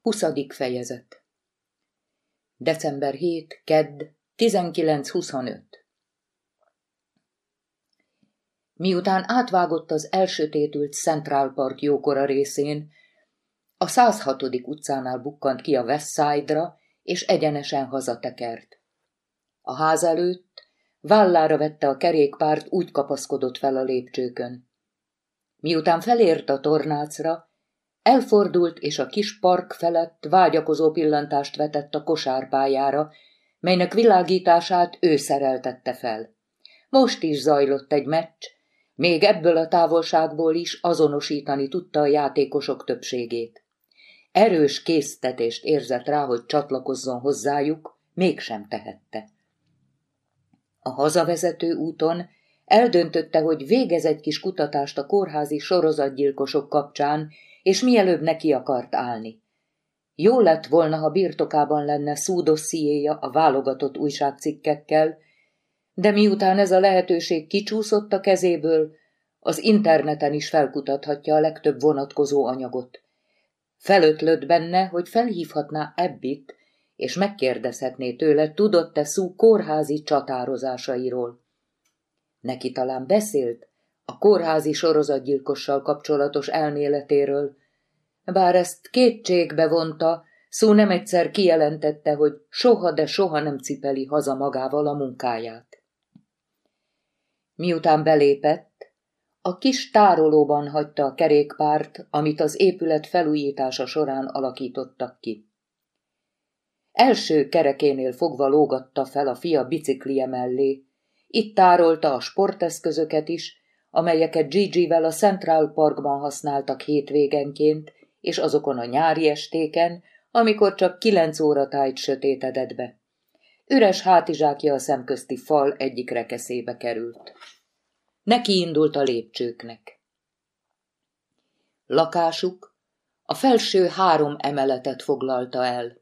20. fejezet December 7. Kedd 19.25 Miután átvágott az elsötétült Central Park jókora részén, a 106. utcánál bukkant ki a West Side-ra, és egyenesen hazatekert. A ház előtt vállára vette a kerékpárt, úgy kapaszkodott fel a lépcsőkön. Miután felért a tornácra, Elfordult, és a kis park felett vágyakozó pillantást vetett a kosárpályára, melynek világítását ő szereltette fel. Most is zajlott egy meccs, még ebből a távolságból is azonosítani tudta a játékosok többségét. Erős késztetést érzett rá, hogy csatlakozzon hozzájuk, mégsem tehette. A hazavezető úton eldöntötte, hogy végez egy kis kutatást a kórházi sorozatgyilkosok kapcsán, és mielőbb neki akart állni. Jó lett volna, ha birtokában lenne szúdossziéja a válogatott újságcikkekkel, de miután ez a lehetőség kicsúszott a kezéből, az interneten is felkutathatja a legtöbb vonatkozó anyagot. Felötlött benne, hogy felhívhatná Ebbit, és megkérdezhetné tőle, tudott-e szú kórházi csatározásairól. Neki talán beszélt, a kórházi sorozatgyilkossal kapcsolatos elméletéről. Bár ezt kétségbe vonta, szó nem egyszer kijelentette, hogy soha, de soha nem cipeli haza magával a munkáját. Miután belépett, a kis tárolóban hagyta a kerékpárt, amit az épület felújítása során alakítottak ki. Első kerekénél fogva lógatta fel a fia biciklije mellé. Itt tárolta a sporteszközöket is, amelyeket Gigi-vel a Central Parkban használtak hétvégenként, és azokon a nyári estéken, amikor csak kilenc óra tájt sötétedett be. Üres hátizsákja a szemközti fal egyik rekeszébe került. Neki indult a lépcsőknek. Lakásuk a felső három emeletet foglalta el.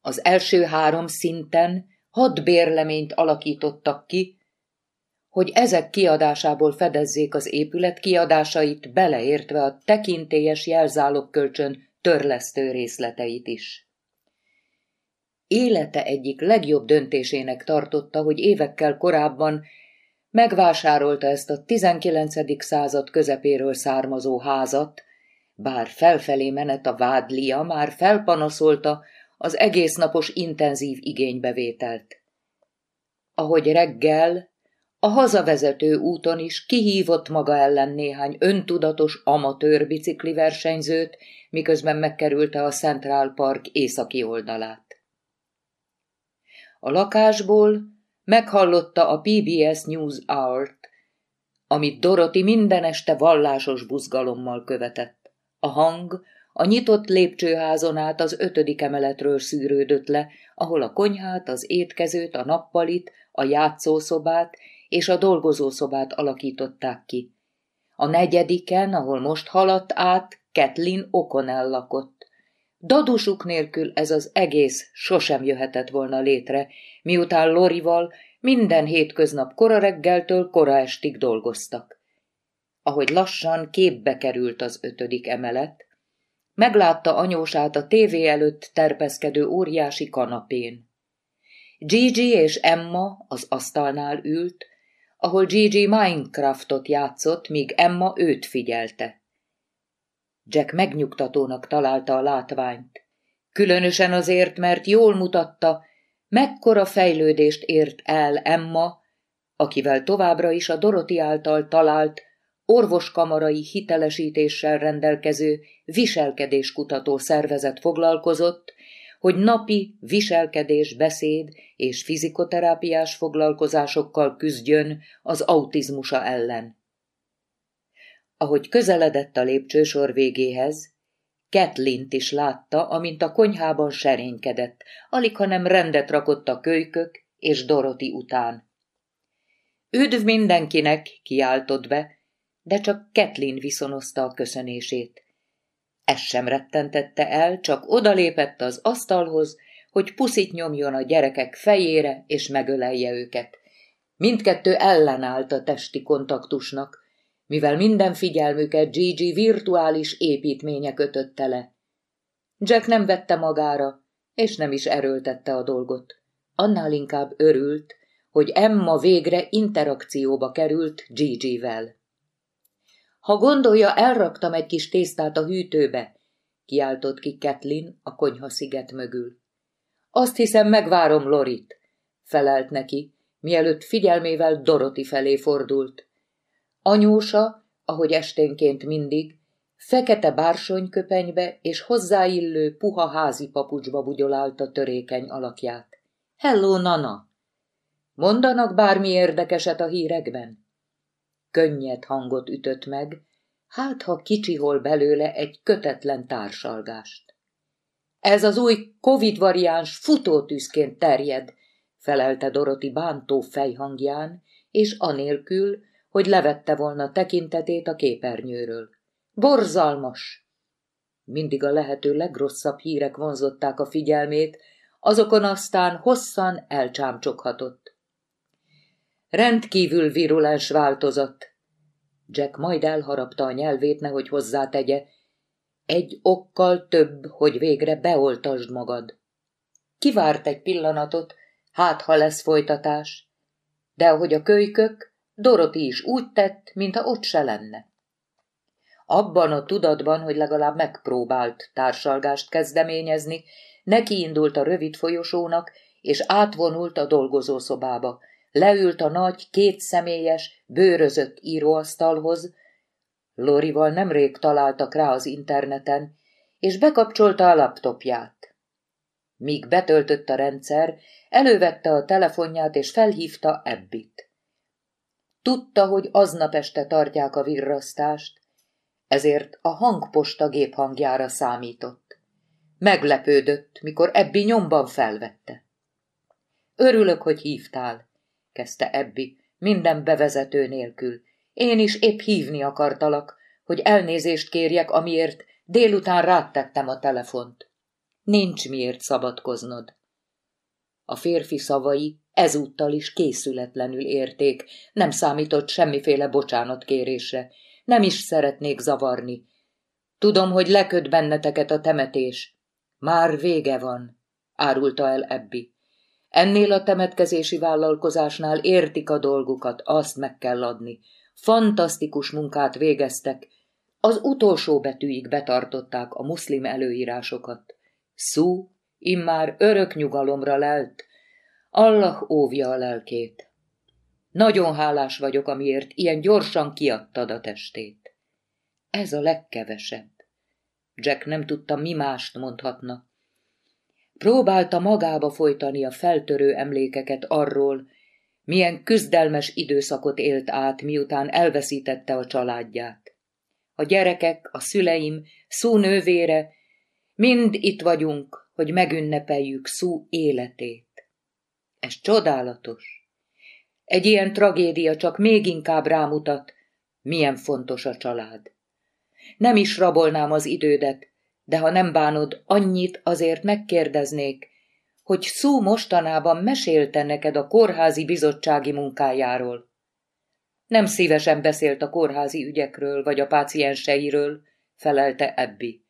Az első három szinten hat bérleményt alakítottak ki, hogy ezek kiadásából fedezzék az épület kiadásait, beleértve a tekintélyes jelzálokkölcsön törlesztő részleteit is. Élete egyik legjobb döntésének tartotta, hogy évekkel korábban megvásárolta ezt a 19. század közepéről származó házat, bár felfelé menet a vádlia már felpanaszolta az egésznapos intenzív igénybevételt. Ahogy reggel a hazavezető úton is kihívott maga ellen néhány öntudatos amatőr bicikli versenyzőt, miközben megkerülte a Central Park északi oldalát. A lakásból meghallotta a PBS News Hour-t, amit Dorothy minden este vallásos buzgalommal követett. A hang a nyitott lépcsőházon át az ötödik emeletről szűrődött le, ahol a konyhát, az étkezőt, a nappalit, a játszószobát és a dolgozószobát alakították ki. A negyediken, ahol most haladt át, Kathleen O'Connell lakott. Dadusuk nélkül ez az egész sosem jöhetett volna létre, miután Lorival minden hétköznap kora reggeltől kora estig dolgoztak. Ahogy lassan képbe került az ötödik emelet, meglátta anyósát a tévé előtt terpeszkedő óriási kanapén. Gigi és Emma az asztalnál ült, ahol Gigi Minecraftot játszott, míg Emma őt figyelte. Jack megnyugtatónak találta a látványt. Különösen azért, mert jól mutatta, mekkora fejlődést ért el Emma, akivel továbbra is a Doroti által talált, orvoskamarai hitelesítéssel rendelkező viselkedéskutató szervezet foglalkozott, hogy napi viselkedés, beszéd és fizikoterápiás foglalkozásokkal küzdjön az autizmusa ellen. Ahogy közeledett a lépcsősor végéhez, Ketlint is látta, amint a konyhában serénykedett, alig hanem rendet rakott a kölykök és Doroti után. Üdv mindenkinek, kiáltott be, de csak Ketlin viszonozta a köszönését. Ez sem rettentette el, csak odalépett az asztalhoz, hogy puszit nyomjon a gyerekek fejére, és megölelje őket. Mindkettő ellenállt a testi kontaktusnak, mivel minden figyelmüket Gigi virtuális építménye kötötte le. Jack nem vette magára, és nem is erőltette a dolgot. Annál inkább örült, hogy Emma végre interakcióba került Gigi-vel. Ha gondolja, elraktam egy kis tésztát a hűtőbe, kiáltott ki Kathleen a konyha sziget mögül. Azt hiszem, megvárom Lorit, felelt neki, mielőtt figyelmével Doroti felé fordult. Anyósa, ahogy esténként mindig, fekete bársonyköpenybe és hozzáillő puha házi papucsba bugyolálta törékeny alakját. Hello, Nana! Mondanak bármi érdekeset a hírekben? Könnyed hangot ütött meg, hát ha kicsihol belőle egy kötetlen társalgást. Ez az új Covid variáns futótűzként terjed, felelte Doroti bántó fejhangján, és anélkül, hogy levette volna tekintetét a képernyőről. Borzalmas! Mindig a lehető legrosszabb hírek vonzották a figyelmét, azokon aztán hosszan elcsámcsoghatott. Rendkívül virulens változat. Jack majd elharapta a nyelvét, nehogy hozzátegye. Egy okkal több, hogy végre beoltasd magad. Kivárt egy pillanatot, hát ha lesz folytatás. De ahogy a kölykök, Doroti is úgy tett, mintha ott se lenne. Abban a tudatban, hogy legalább megpróbált társalgást kezdeményezni, neki indult a rövid folyosónak, és átvonult a dolgozószobába. Leült a nagy, kétszemélyes, bőrözött íróasztalhoz, Lorival nemrég találtak rá az interneten, és bekapcsolta a laptopját. Míg betöltött a rendszer, elővette a telefonját és felhívta Ebbit. Tudta, hogy aznap este tartják a virrasztást, ezért a hangposta géphangjára számított. Meglepődött, mikor Ebbi nyomban felvette. Örülök, hogy hívtál, kezdte Ebbi, minden bevezető nélkül. Én is épp hívni akartalak, hogy elnézést kérjek, amiért délután ráttettem a telefont. Nincs miért szabadkoznod. A férfi szavai ezúttal is készületlenül érték, nem számított semmiféle bocsánatkérésre, nem is szeretnék zavarni. Tudom, hogy leköt benneteket a temetés. Már vége van, árulta el Ebbi. Ennél a temetkezési vállalkozásnál értik a dolgukat, azt meg kell adni. Fantasztikus munkát végeztek, az utolsó betűig betartották a muszlim előírásokat. Szú immár örök nyugalomra lelt, Allah óvja a lelkét. Nagyon hálás vagyok, amiért ilyen gyorsan kiadtad a testét. Ez a legkevesebb. Jack nem tudta, mi mást mondhatna. Próbálta magába folytani a feltörő emlékeket arról, milyen küzdelmes időszakot élt át, miután elveszítette a családját. A gyerekek, a szüleim, Szú nővére, mind itt vagyunk, hogy megünnepeljük Szú életét. Ez csodálatos. Egy ilyen tragédia csak még inkább rámutat, milyen fontos a család. Nem is rabolnám az idődet, de ha nem bánod, annyit azért megkérdeznék, hogy Szú mostanában mesélte neked a kórházi bizottsági munkájáról. Nem szívesen beszélt a kórházi ügyekről vagy a pácienseiről, felelte Ebbi.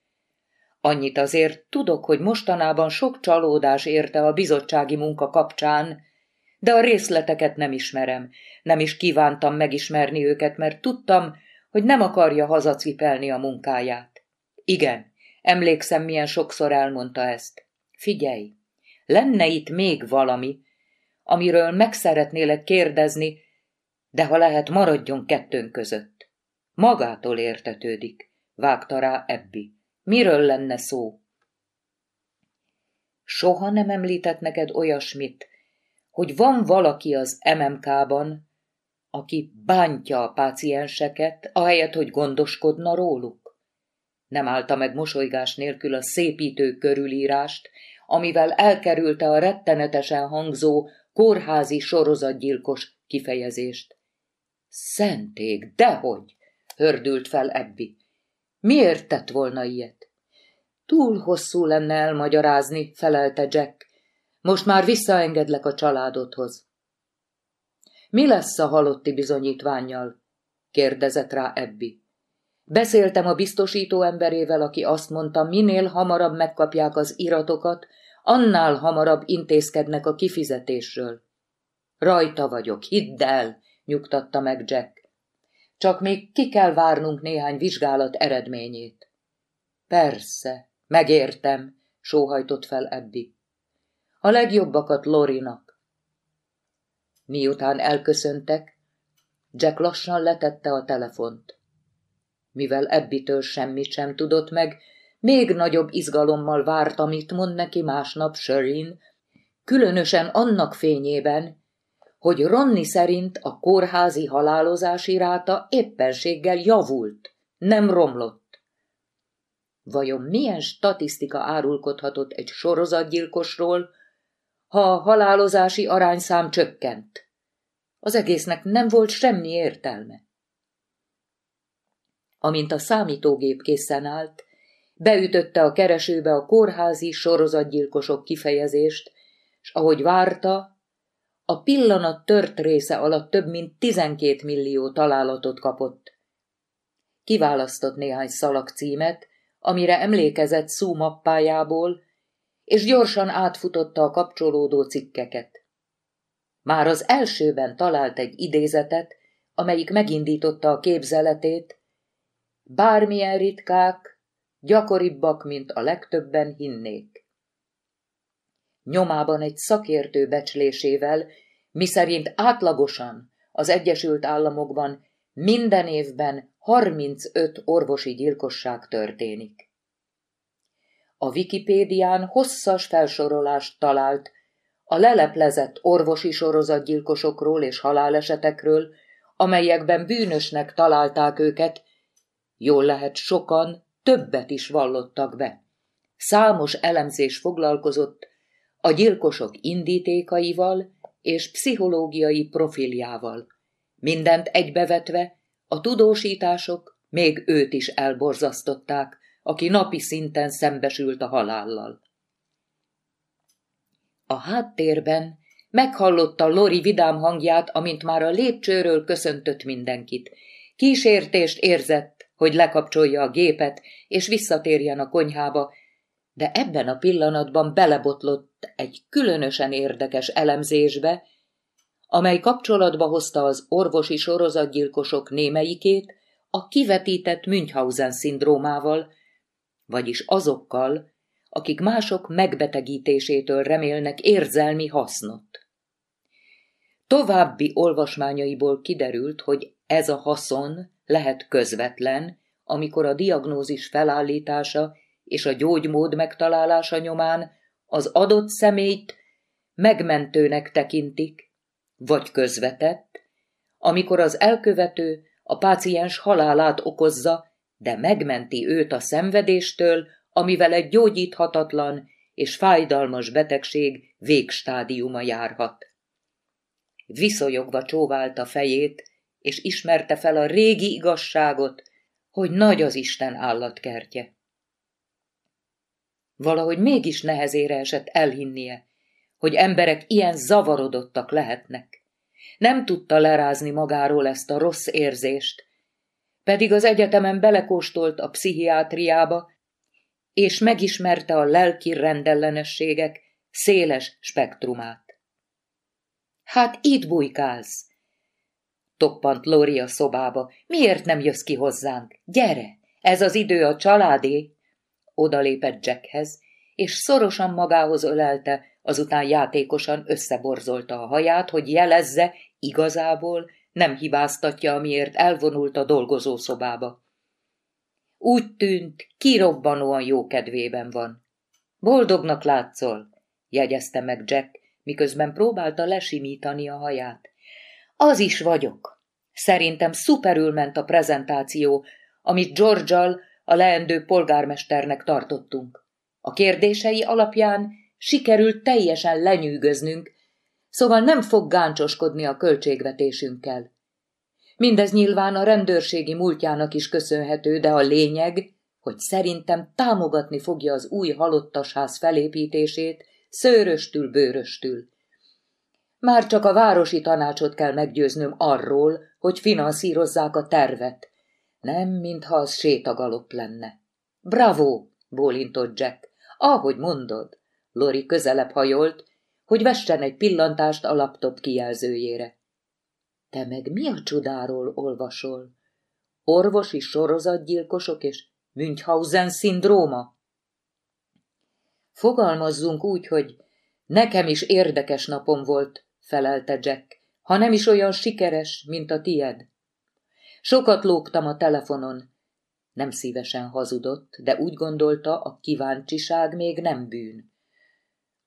Annyit azért tudok, hogy mostanában sok csalódás érte a bizottsági munka kapcsán, de a részleteket nem ismerem. Nem is kívántam megismerni őket, mert tudtam, hogy nem akarja hazacipelni a munkáját. Igen, emlékszem, milyen sokszor elmondta ezt. Figyelj, lenne itt még valami, amiről meg szeretnélek kérdezni, de ha lehet, maradjon kettőnk között. Magától értetődik, vágta rá Ebbi. Miről lenne szó? Soha nem említett neked olyasmit, hogy van valaki az MMK-ban, aki bántja a pácienseket, ahelyett, hogy gondoskodna róluk? Nem állta meg mosolygás nélkül a szépítő körülírást, amivel elkerülte a rettenetesen hangzó kórházi sorozatgyilkos kifejezést. Szentég, dehogy! hördült fel Ebbi. Miért tett volna ilyet? Túl hosszú lenne elmagyarázni, felelte Jack. Most már visszaengedlek a családodhoz. Mi lesz a halotti bizonyítványjal? kérdezett rá Ebbi. Beszéltem a biztosító emberével, aki azt mondta, minél hamarabb megkapják az iratokat, annál hamarabb intézkednek a kifizetésről. Rajta vagyok, hidd el, nyugtatta meg Jack. Csak még ki kell várnunk néhány vizsgálat eredményét. Persze, megértem, sóhajtott fel Ebbi. A legjobbakat Lorinak. Miután elköszöntek, Jack lassan letette a telefont. Mivel Ebbitől semmit sem tudott meg, még nagyobb izgalommal várt, amit mond neki másnap Sörin, különösen annak fényében, hogy Ronni szerint a kórházi halálozási ráta éppenséggel javult, nem romlott. Vajon milyen statisztika árulkodhatott egy sorozatgyilkosról, ha a halálozási arányszám csökkent? Az egésznek nem volt semmi értelme. Amint a számítógép készen állt, beütötte a keresőbe a kórházi sorozatgyilkosok kifejezést, és ahogy várta, a pillanat tört része alatt több mint 12 millió találatot kapott. Kiválasztott néhány szalagcímet, amire emlékezett szú mappájából, és gyorsan átfutotta a kapcsolódó cikkeket. Már az elsőben talált egy idézetet, amelyik megindította a képzeletét, bármilyen ritkák, gyakoribbak, mint a legtöbben hinnék. Nyomában egy szakértő becslésével, miszerint átlagosan az Egyesült Államokban minden évben 35 orvosi gyilkosság történik. A Wikipédián hosszas felsorolást talált a leleplezett orvosi sorozatgyilkosokról és halálesetekről, amelyekben bűnösnek találták őket, jól lehet sokan többet is vallottak be. Számos elemzés foglalkozott a gyilkosok indítékaival és pszichológiai profiljával. Mindent egybevetve a tudósítások még őt is elborzasztották, aki napi szinten szembesült a halállal. A háttérben meghallotta Lori vidám hangját, amint már a lépcsőről köszöntött mindenkit. Kísértést érzett, hogy lekapcsolja a gépet, és visszatérjen a konyhába, de ebben a pillanatban belebotlott egy különösen érdekes elemzésbe, amely kapcsolatba hozta az orvosi sorozatgyilkosok némelyikét a kivetített Münchhausen-szindrómával, vagyis azokkal, akik mások megbetegítésétől remélnek érzelmi hasznot. További olvasmányaiból kiderült, hogy ez a haszon lehet közvetlen, amikor a diagnózis felállítása és a gyógymód megtalálása nyomán az adott személyt megmentőnek tekintik, vagy közvetett, amikor az elkövető a páciens halálát okozza, de megmenti őt a szenvedéstől, amivel egy gyógyíthatatlan és fájdalmas betegség végstádiuma járhat. Viszonyogva csóválta fejét, és ismerte fel a régi igazságot, hogy nagy az Isten állatkertje. Valahogy mégis nehezére esett elhinnie, hogy emberek ilyen zavarodottak lehetnek. Nem tudta lerázni magáról ezt a rossz érzést, pedig az egyetemen belekóstolt a pszichiátriába, és megismerte a lelki rendellenességek széles spektrumát. Hát itt bujkálsz! Toppant Lori a szobába. Miért nem jössz ki hozzánk? Gyere! Ez az idő a családé! Odalépett Jackhez, és szorosan magához ölelte, azután játékosan összeborzolta a haját, hogy jelezze, igazából nem hibáztatja, amiért elvonult a dolgozószobába. Úgy tűnt, kirobbanóan jó kedvében van. Boldognak látszol, jegyezte meg Jack, miközben próbálta lesimítani a haját. Az is vagyok. Szerintem szuperül ment a prezentáció, amit George-al, a leendő polgármesternek tartottunk. A kérdései alapján sikerült teljesen lenyűgöznünk, szóval nem fog gáncsoskodni a költségvetésünkkel. Mindez nyilván a rendőrségi múltjának is köszönhető, de a lényeg, hogy szerintem támogatni fogja az új halottasház felépítését, szőröstül, bőröstül. Már csak a városi tanácsot kell meggyőznöm arról, hogy finanszírozzák a tervet. Nem, mintha az sétagalop lenne. Bravo! bólintott Jack. Ahogy mondod. Lori közelebb hajolt, hogy vessen egy pillantást a laptop kijelzőjére. Te meg mi a csodáról olvasol? Orvosi sorozatgyilkosok és Münchhausen szindróma? Fogalmazzunk úgy, hogy nekem is érdekes napom volt, felelte Jack, ha nem is olyan sikeres, mint a tied. Sokat lógtam a telefonon. Nem szívesen hazudott, de úgy gondolta, a kíváncsiság még nem bűn.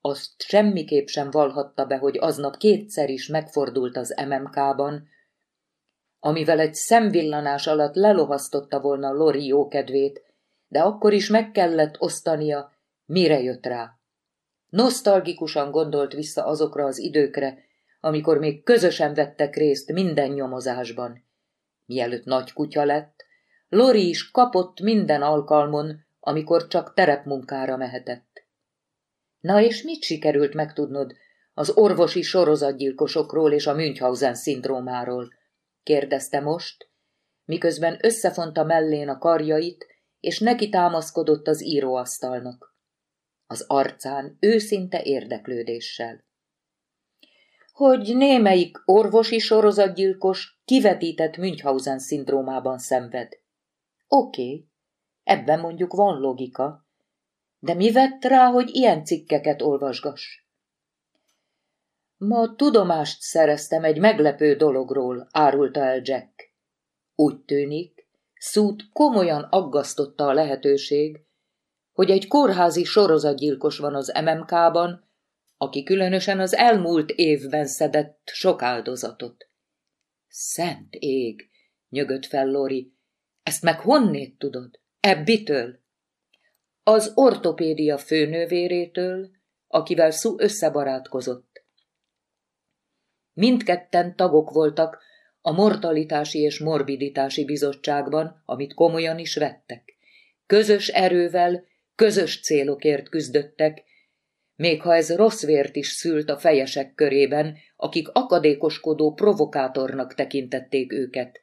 Azt semmiképp sem valhatta be, hogy aznap kétszer is megfordult az MMK-ban, amivel egy szemvillanás alatt lelohasztotta volna Lori jókedvét, de akkor is meg kellett osztania, mire jött rá. Nosztalgikusan gondolt vissza azokra az időkre, amikor még közösen vettek részt minden nyomozásban. Mielőtt nagy kutya lett, Lori is kapott minden alkalmon, amikor csak terepmunkára mehetett. Na és mit sikerült megtudnod az orvosi sorozatgyilkosokról és a Münchhausen szindrómáról? kérdezte most, miközben összefonta mellén a karjait, és neki támaszkodott az íróasztalnak. Az arcán őszinte érdeklődéssel. Hogy némelyik orvosi sorozatgyilkos kivetített Münchhausen szindrómában szenved. Oké, okay, ebben mondjuk van logika, de mi vett rá, hogy ilyen cikkeket olvasgass? Ma tudomást szereztem egy meglepő dologról, árulta el Jack. Úgy tűnik, Szút komolyan aggasztotta a lehetőség, hogy egy kórházi sorozatgyilkos van az MMK-ban, aki különösen az elmúlt évben szedett sok áldozatot. Szent ég, nyögött fel Lori, ezt meg honnét tudod? Ebbitől? Az ortopédia főnővérétől, akivel Szú összebarátkozott. Mindketten tagok voltak a mortalitási és morbiditási bizottságban, amit komolyan is vettek. Közös erővel, közös célokért küzdöttek, még ha ez rossz vért is szült a fejesek körében, akik akadékoskodó provokátornak tekintették őket.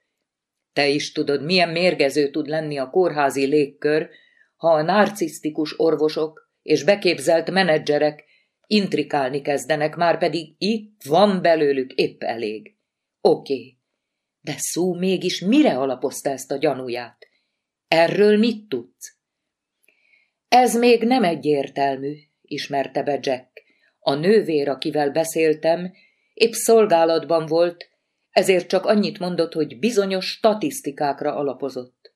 Te is tudod, milyen mérgező tud lenni a kórházi légkör, ha a narcisztikus orvosok és beképzelt menedzserek intrikálni kezdenek, már pedig itt van belőlük épp elég. Oké, okay. de szó mégis mire alapozta ezt a gyanúját? Erről mit tudsz? Ez még nem egyértelmű, ismerte be Jack. A nővér, akivel beszéltem, épp szolgálatban volt, ezért csak annyit mondott, hogy bizonyos statisztikákra alapozott.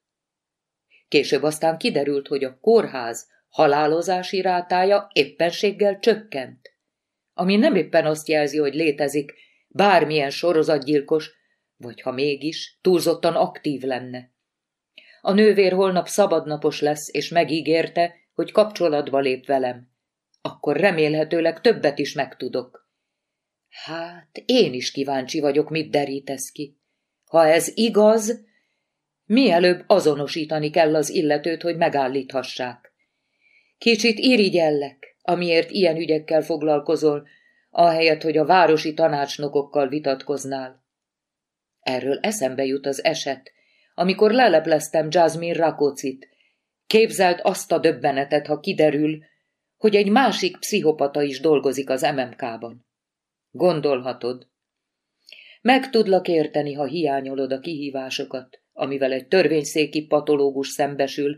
Később aztán kiderült, hogy a kórház halálozási rátája éppenséggel csökkent, ami nem éppen azt jelzi, hogy létezik bármilyen sorozatgyilkos, vagy ha mégis, túlzottan aktív lenne. A nővér holnap szabadnapos lesz, és megígérte, hogy kapcsolatba lép velem. Akkor remélhetőleg többet is megtudok. Hát, én is kíváncsi vagyok, mit derítesz ki. Ha ez igaz, mielőbb azonosítani kell az illetőt, hogy megállíthassák. Kicsit irigyellek, amiért ilyen ügyekkel foglalkozol, ahelyett, hogy a városi tanácsnokokkal vitatkoznál. Erről eszembe jut az eset, amikor lelepleztem Jasmine Rakocit. Képzelt azt a döbbenetet, ha kiderül, hogy egy másik pszichopata is dolgozik az MMK-ban. Gondolhatod. Meg tudlak érteni, ha hiányolod a kihívásokat, amivel egy törvényszéki patológus szembesül,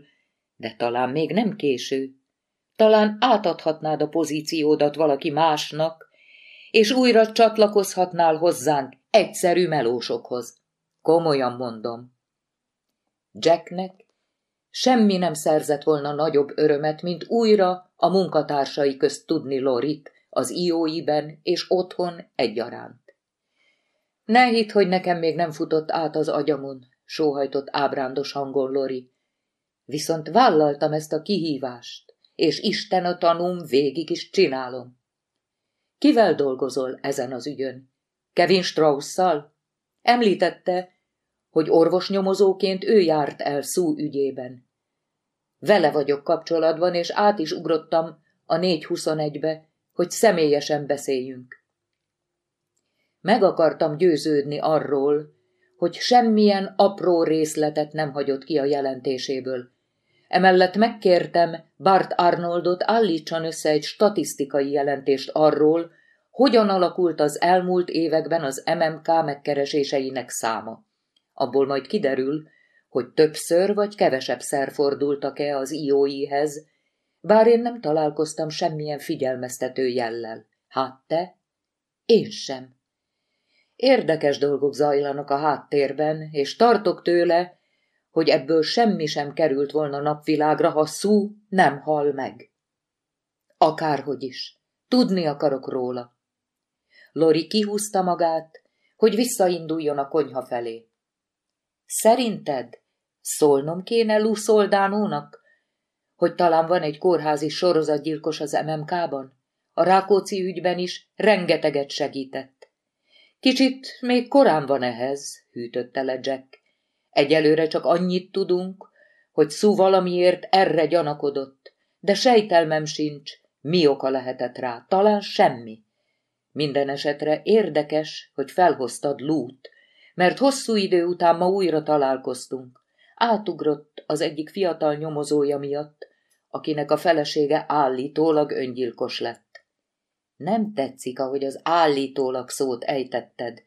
de talán még nem késő. Talán átadhatnád a pozíciódat valaki másnak, és újra csatlakozhatnál hozzánk egyszerű melósokhoz. Komolyan mondom. Jacknek semmi nem szerzett volna nagyobb örömet, mint újra a munkatársai közt tudni Lorit az ióiben és otthon egyaránt. Ne hidd, hogy nekem még nem futott át az agyamon, sóhajtott ábrándos hangon Lori. Viszont vállaltam ezt a kihívást és Isten a tanúm végig is csinálom. Kivel dolgozol ezen az ügyön? Kevin Strausszal? Említette, hogy orvosnyomozóként ő járt el szú ügyében. Vele vagyok kapcsolatban, és át is ugrottam a 421-be, hogy személyesen beszéljünk. Meg akartam győződni arról, hogy semmilyen apró részletet nem hagyott ki a jelentéséből. Emellett megkértem Bart Arnoldot állítson össze egy statisztikai jelentést arról, hogyan alakult az elmúlt években az MMK megkereséseinek száma. Abból majd kiderül, hogy többször vagy kevesebb-szer fordultak-e az IOI-hez, bár én nem találkoztam semmilyen figyelmeztető jellel. Hát te? Én sem. Érdekes dolgok zajlanak a háttérben, és tartok tőle, hogy ebből semmi sem került volna napvilágra, ha szú nem hal meg. Akárhogy is, tudni akarok róla. Lori kihúzta magát, hogy visszainduljon a konyha felé. Szerinted szólnom kéne Lou Soldánónak, hogy talán van egy kórházi sorozatgyilkos az MMK-ban? A Rákóczi ügyben is rengeteget segített. Kicsit még korán van ehhez, hűtötte le Jack. Egyelőre csak annyit tudunk, hogy szú valamiért erre gyanakodott, de sejtelmem sincs, mi oka lehetett rá, talán semmi. Minden esetre érdekes, hogy felhoztad lút, mert hosszú idő után ma újra találkoztunk. Átugrott az egyik fiatal nyomozója miatt, akinek a felesége állítólag öngyilkos lett. Nem tetszik, ahogy az állítólag szót ejtetted.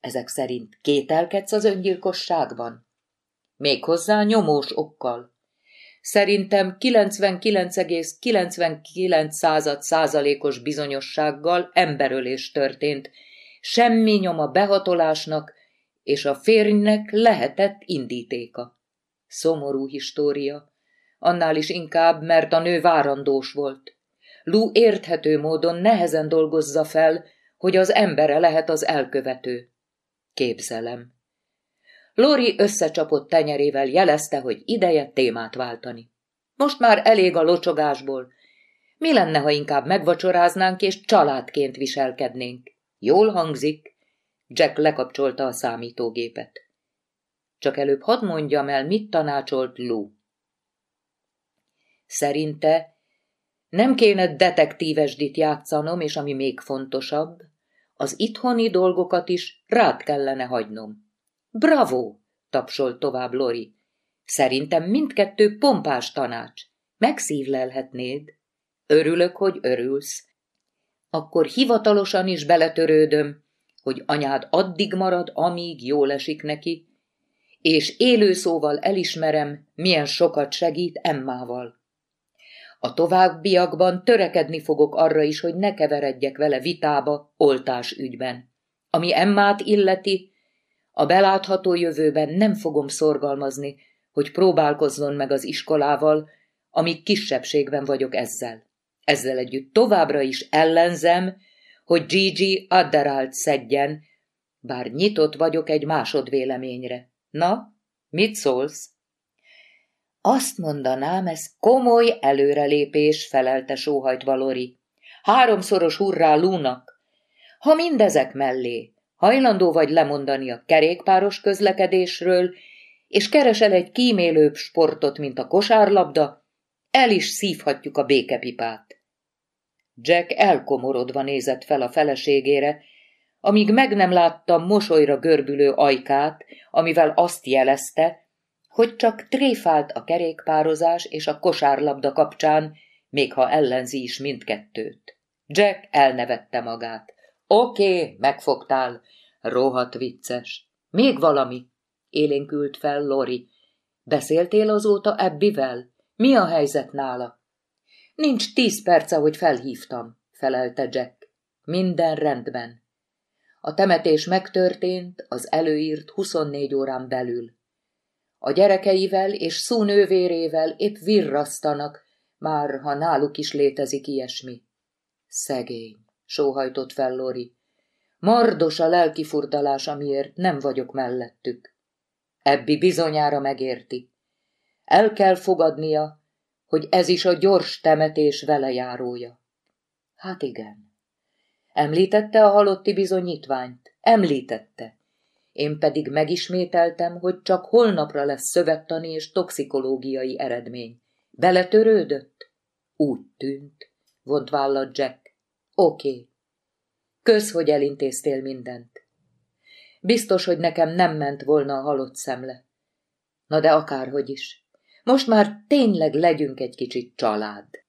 Ezek szerint kételkedsz az öngyilkosságban? Méghozzá nyomós okkal. Szerintem 99,99 század százalékos bizonyossággal emberölés történt. Semmi nyoma behatolásnak, és a férjnek lehetett indítéka. Szomorú história, annál is inkább, mert a nő várandós volt. Lú érthető módon nehezen dolgozza fel, hogy az embere lehet az elkövető. Képzelem. Lori összecsapott tenyerével jelezte, hogy ideje témát váltani. Most már elég a locsogásból. Mi lenne, ha inkább megvacsoráznánk és családként viselkednénk? Jól hangzik. Jack lekapcsolta a számítógépet. Csak előbb hadd mondjam el, mit tanácsolt Lou. Szerinte nem kéne detektívesdit játszanom, és ami még fontosabb, az itthoni dolgokat is rád kellene hagynom. Bravo! tapsolt tovább Lori. Szerintem mindkettő pompás tanács. Megszívlelhetnéd. Örülök, hogy örülsz. Akkor hivatalosan is beletörődöm, hogy anyád addig marad, amíg jól esik neki, és élő szóval elismerem, milyen sokat segít Emmával. A továbbiakban törekedni fogok arra is, hogy ne keveredjek vele vitába oltás ügyben. Ami Emmát illeti, a belátható jövőben nem fogom szorgalmazni, hogy próbálkozzon meg az iskolával, amíg kisebbségben vagyok ezzel. Ezzel együtt továbbra is ellenzem, hogy Gigi Adderalt szedjen, bár nyitott vagyok egy másodvéleményre. Na, mit szólsz? Azt mondanám, ez komoly előrelépés, felelte sóhajt Valori. Háromszoros hurrá Lúnak. Ha mindezek mellé hajlandó vagy lemondani a kerékpáros közlekedésről, és keresel egy kímélőbb sportot, mint a kosárlabda, el is szívhatjuk a békepipát. Jack elkomorodva nézett fel a feleségére, amíg meg nem látta mosolyra görbülő ajkát, amivel azt jelezte, hogy csak tréfált a kerékpározás és a kosárlabda kapcsán, még ha ellenzi is mindkettőt. Jack elnevette magát. Oké, okay, megfogtál. Rohadt vicces. Még valami? Élénkült fel Lori. Beszéltél azóta Ebbivel? Mi a helyzet nála? Nincs tíz perce, hogy felhívtam, felelte Jack. Minden rendben. A temetés megtörtént az előírt 24 órán belül. A gyerekeivel és szúnővérével épp virrasztanak, már ha náluk is létezik ilyesmi. Szegény, sóhajtott fel Lori. Mardos a lelki furdalás, amiért nem vagyok mellettük. Ebbi bizonyára megérti. El kell fogadnia, hogy ez is a gyors temetés velejárója. Hát igen. Említette a halotti bizonyítványt? Említette. Én pedig megismételtem, hogy csak holnapra lesz szövettani és toxikológiai eredmény. Beletörődött? Úgy tűnt, vont vállat Jack. Oké. Kösz, hogy elintéztél mindent. Biztos, hogy nekem nem ment volna a halott szemle. Na de akárhogy is. Most már tényleg legyünk egy kicsit család.